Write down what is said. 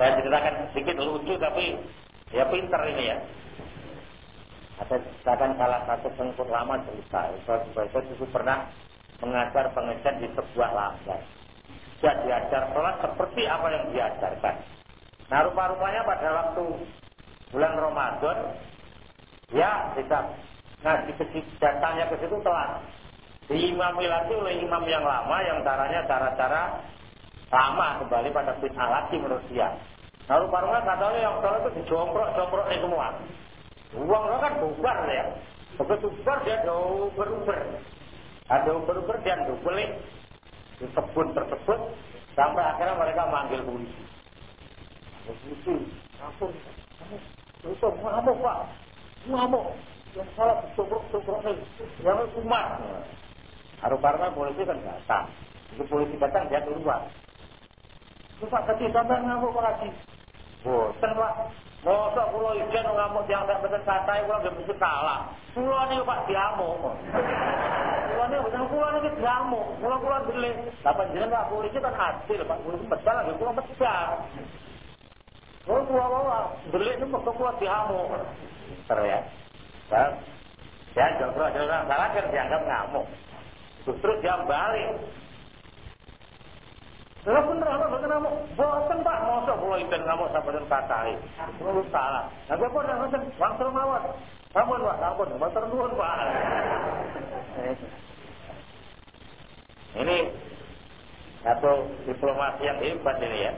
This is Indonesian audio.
Saya ceritakan sedikit lucu tapi ya pinter ini ya. Ada ceritakan salah satu pengikut lama cerita. Saya itu pernah mengajar pengajar di sebuah lambat. Dia diajar sholat seperti apa yang diajarkan. Nah rupa-rupanya pada waktu bulan Ramadan, ya tidak ngaji ke datangnya ke situ telat. Diimami lagi oleh imam yang lama yang caranya cara-cara lama kembali pada bid'ah lagi menurut dia. Nah rupa-rupanya katanya yang sholat itu dijomprok-jomprok semua. Uang kan bubar ya. Begitu bubar dia jauh beruber. Ada uber-uber dan beli di kebun tersebut sampai akhirnya mereka manggil polisi. Polisi, ampun, itu ngamuk pak, ngamuk. Yang salah tubruk-tubruk nih, yang umat. Haru-harunya polisi kan datang. Itu polisi datang dia keluar. Itu pak tadi sampai ngamuk lagi. Bosan pak, Masa pulau ijen ngamuk yang betul kata, pulau gak bisa kalah. Pulau ini pak diamuk. Pulau ini bukan pulau ini diamuk. Pulau pulau beli. Dapat jenis pak polisi kan hasil pak polisi besar lagi pulau besar. Pulau pulau pulau beli ini masuk pulau diamuk. Ter ya. Dan ya jauh salah dianggap ngamuk. Justru dia balik. Lah bener ana boten ngamuk. Boten Pak, mosok kula iben ngamuk sampun kathah. Kula salah. Lah kok ora ngoten, wangsul mawon. Sampun Pak, sampun. Matur nuwun Pak. Ini satu diplomasi yang hebat ini ya.